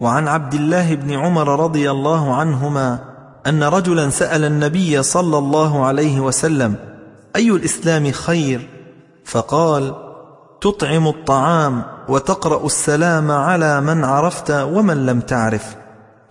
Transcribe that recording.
وعن عبد الله بن عمر رضي الله عنهما أن رجلا سأل النبي صلى الله عليه وسلم أي الإسلام خير؟ فقال تطعم الطعام وتقرأ السلام على من عرفت ومن لم تعرف.